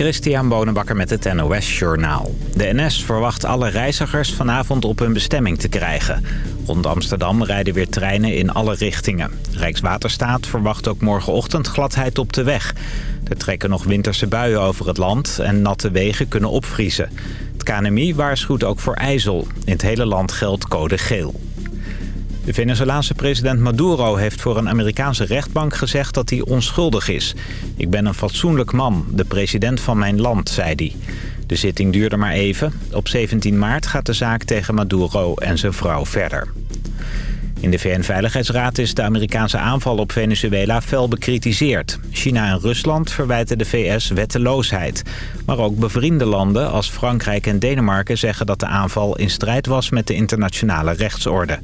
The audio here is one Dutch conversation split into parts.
Christian Bonenbakker met het NOS Journaal. De NS verwacht alle reizigers vanavond op hun bestemming te krijgen. Rond Amsterdam rijden weer treinen in alle richtingen. Rijkswaterstaat verwacht ook morgenochtend gladheid op de weg. Er trekken nog winterse buien over het land en natte wegen kunnen opvriezen. Het KNMI waarschuwt ook voor ijzel. In het hele land geldt code geel. De Venezolaanse president Maduro heeft voor een Amerikaanse rechtbank gezegd dat hij onschuldig is. Ik ben een fatsoenlijk man, de president van mijn land, zei hij. De zitting duurde maar even. Op 17 maart gaat de zaak tegen Maduro en zijn vrouw verder. In de VN-veiligheidsraad is de Amerikaanse aanval op Venezuela fel bekritiseerd. China en Rusland verwijten de VS wetteloosheid. Maar ook bevriende landen als Frankrijk en Denemarken zeggen dat de aanval in strijd was met de internationale rechtsorde.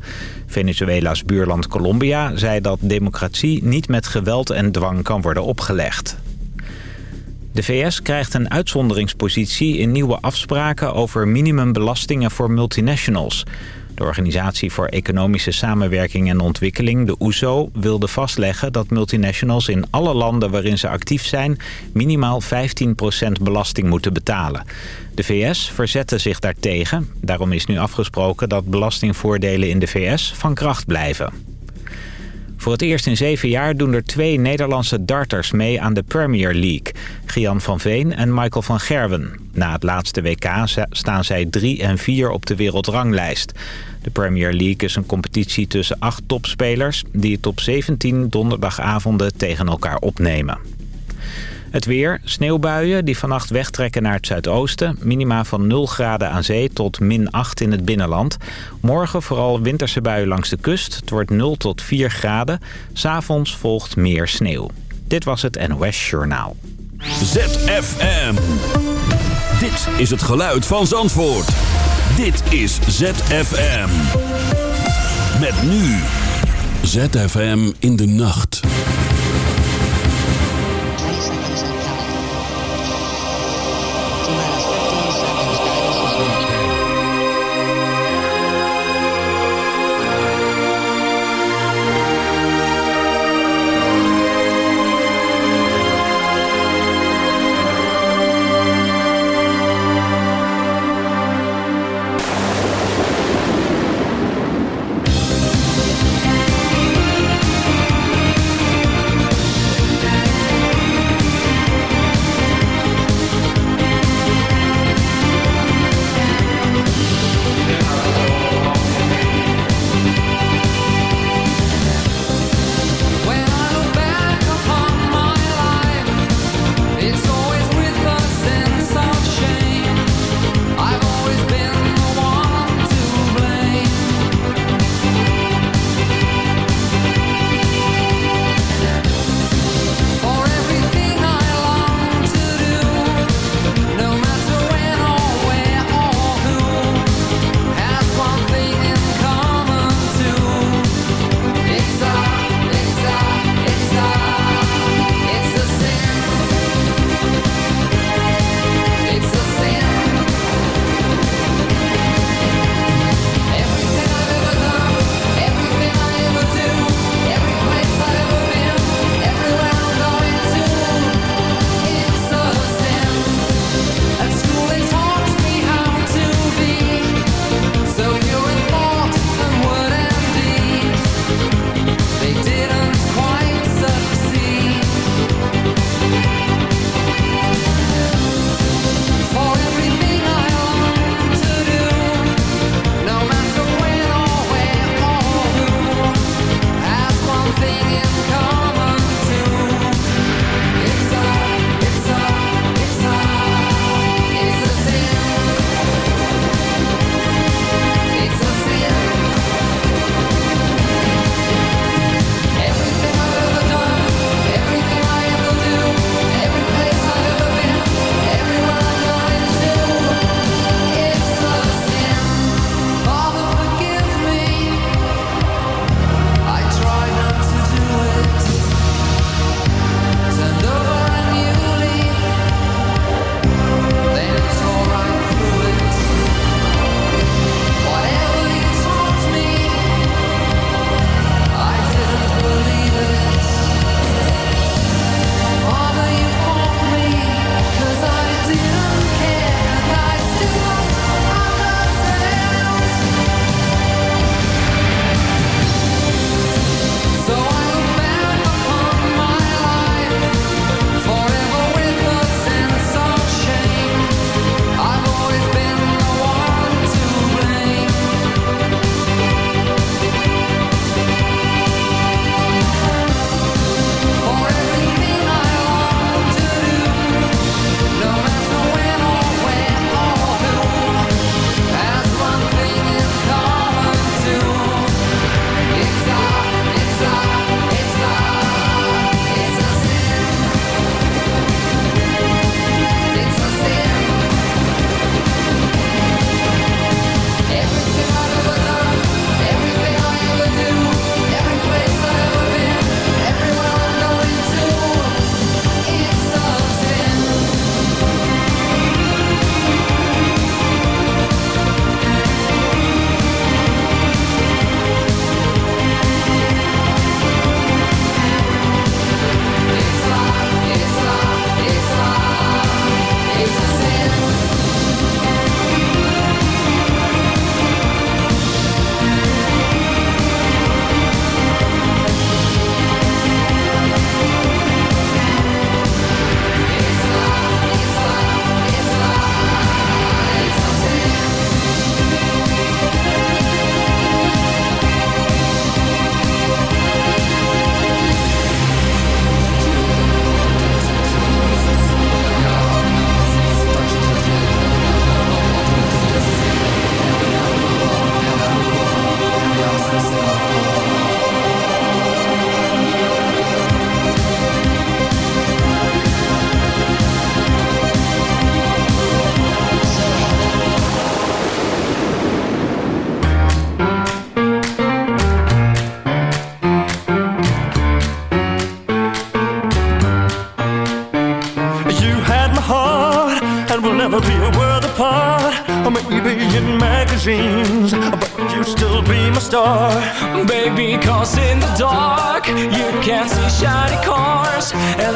Venezuela's buurland Colombia zei dat democratie niet met geweld en dwang kan worden opgelegd. De VS krijgt een uitzonderingspositie in nieuwe afspraken over minimumbelastingen voor multinationals. De Organisatie voor Economische Samenwerking en Ontwikkeling, de OESO, wilde vastleggen dat multinationals in alle landen waarin ze actief zijn minimaal 15% belasting moeten betalen. De VS verzette zich daartegen. Daarom is nu afgesproken dat belastingvoordelen in de VS van kracht blijven. Voor het eerst in zeven jaar doen er twee Nederlandse darters mee aan de Premier League. Gian van Veen en Michael van Gerwen. Na het laatste WK staan zij drie en vier op de wereldranglijst. De Premier League is een competitie tussen acht topspelers... die het op 17 donderdagavonden tegen elkaar opnemen. Het weer, sneeuwbuien die vannacht wegtrekken naar het zuidoosten. Minima van 0 graden aan zee tot min 8 in het binnenland. Morgen vooral winterse buien langs de kust. Het wordt 0 tot 4 graden. S'avonds volgt meer sneeuw. Dit was het NOS Journaal. ZFM. Dit is het geluid van Zandvoort. Dit is ZFM. Met nu. ZFM in de nacht.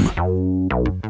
ZFM.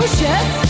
atrocious.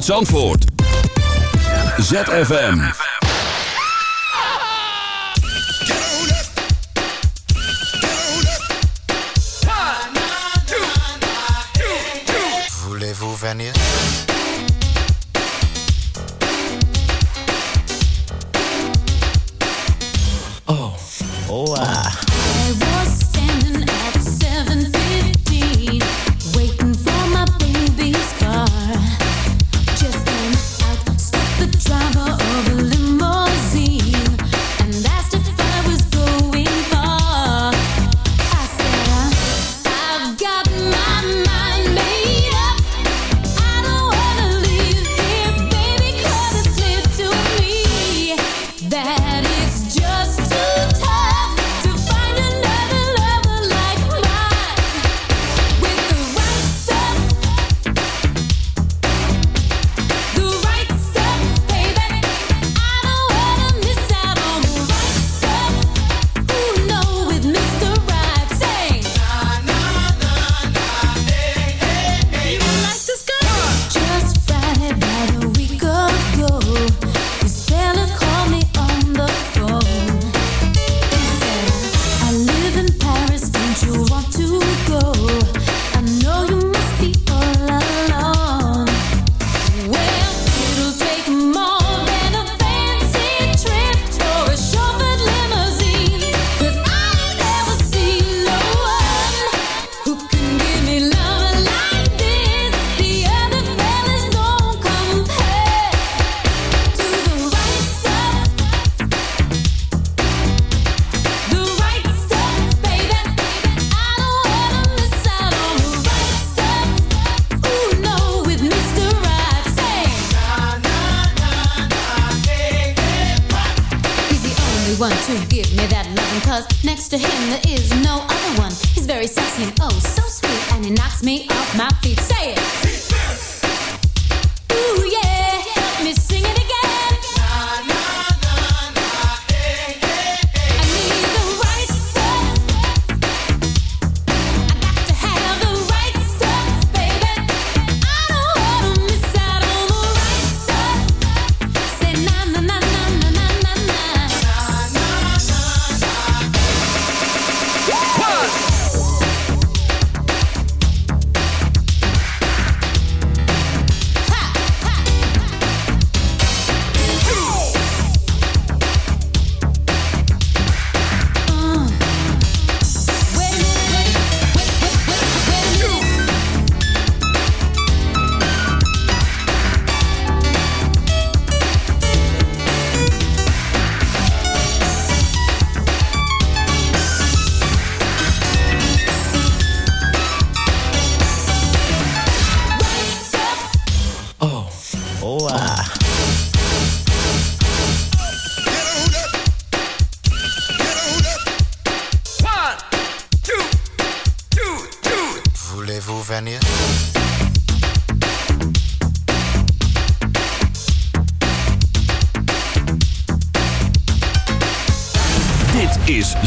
uit Zandvoort. ZFM. Voulez-vous venir? Cause next to him there is